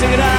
sing it out.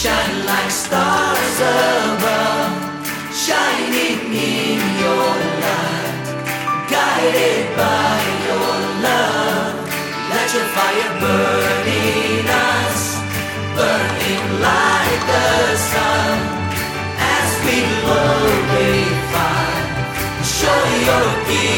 Shine like stars above, shining in your light, guided by your love. Let your fire burn in us, burning like the sun. As we glorify, show your gift.